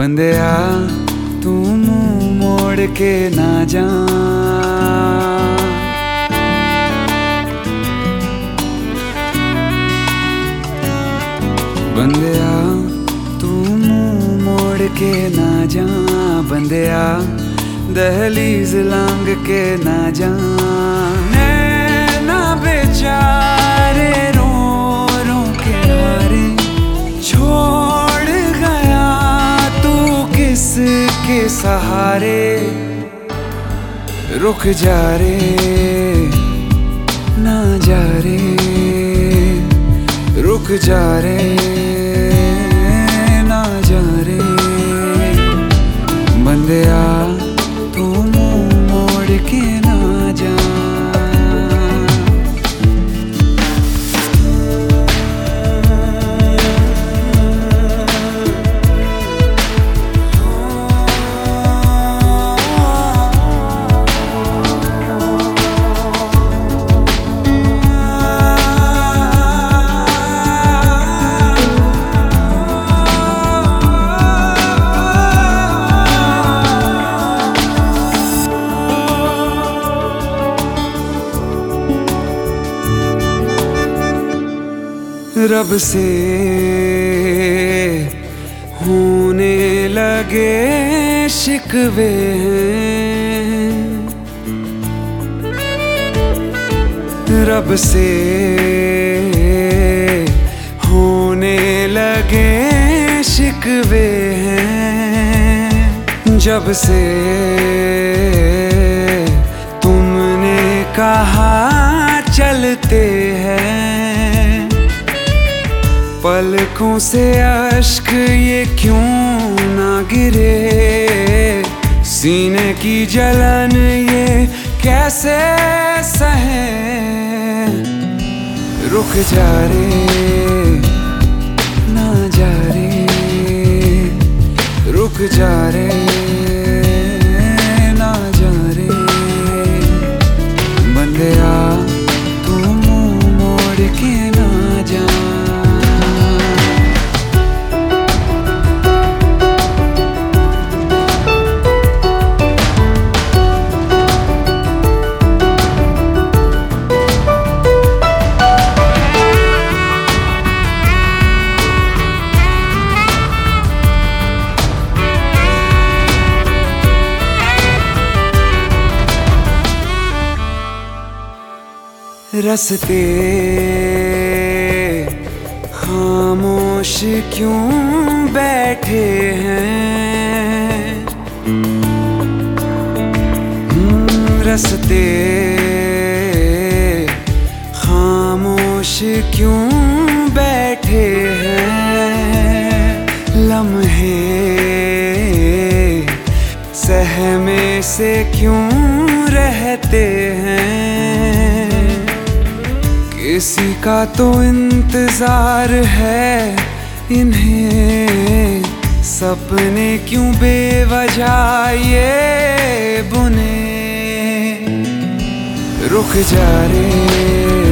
बंदया तू मुँह मोड़ के ना जा। बंदया तू मुँह मोड़ के ना जा। बंदया, दहलीज लांग के ना जा। सहारे रुक जा रे, ना जा रे, रुक जा रे, ना जा रे। बंदे तू रब से होने लगे शिकवे रब से होने लगे शिकवे हैं। जब से तुमने कहा चलते हैं। पलकों से अश्क ये क्यों ना गिरे? सीने की जलन ये कैसे सहे रुक जा रे, ना जा रे, रुक जा रे। रसते। खामोश क्यों बैठे हैं? हम्म, रसते। खामोश क्यों बैठे हैं? लम्हे। सहमे से क्यों रहते हैं? किसी का तो इंतज़ार है इन्हें। सपने क्यों बेवजह ये बुने? रुक जा रे।